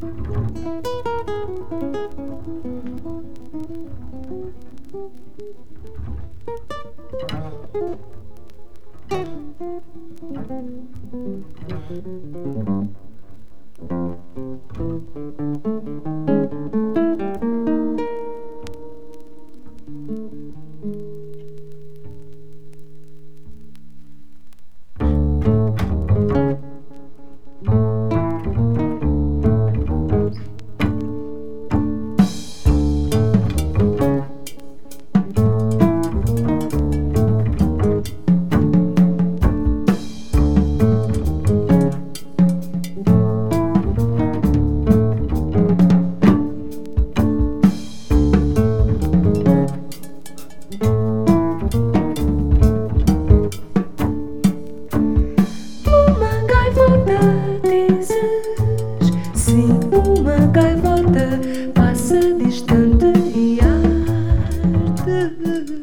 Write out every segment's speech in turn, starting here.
Thank mm -hmm. you. Mm-hmm.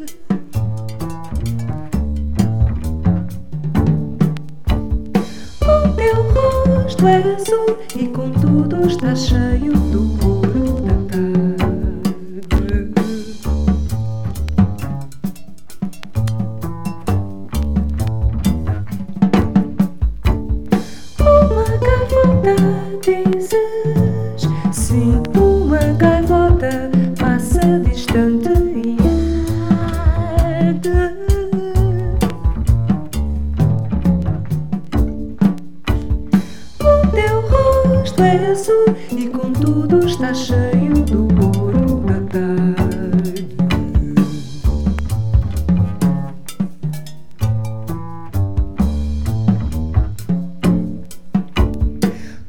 peso e contudo está cheio do ouro da tarde.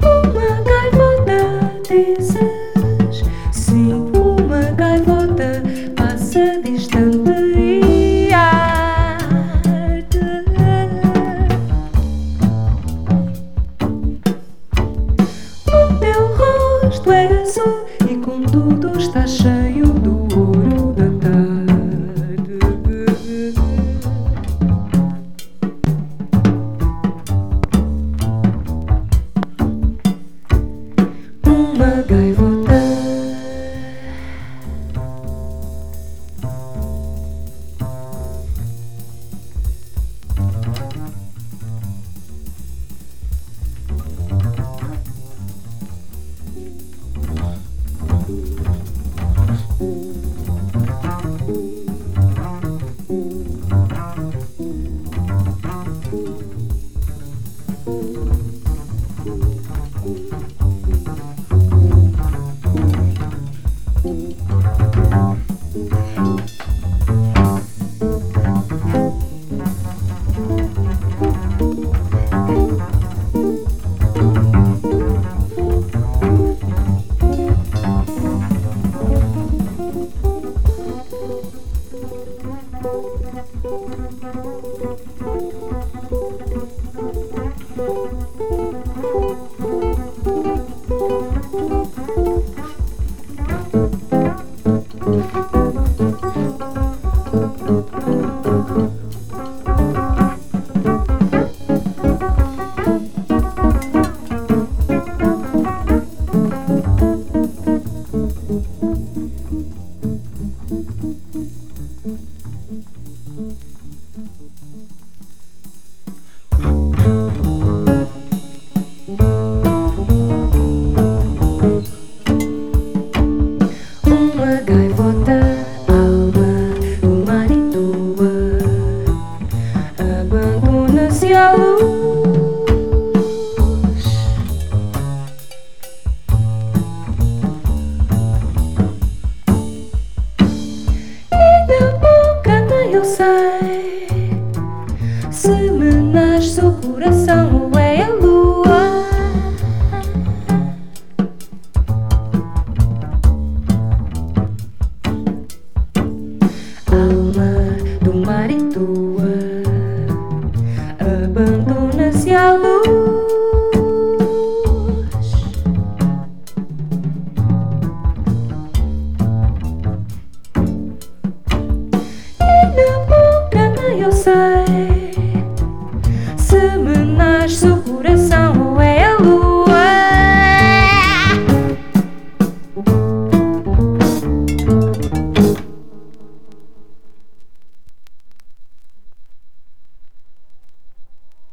Uma gaivota dizes: sim, uma gaivota passa distante. tu és e com tudo está cheio. thank you Se me nasce o coração ou é a lua. Alma do mar e tu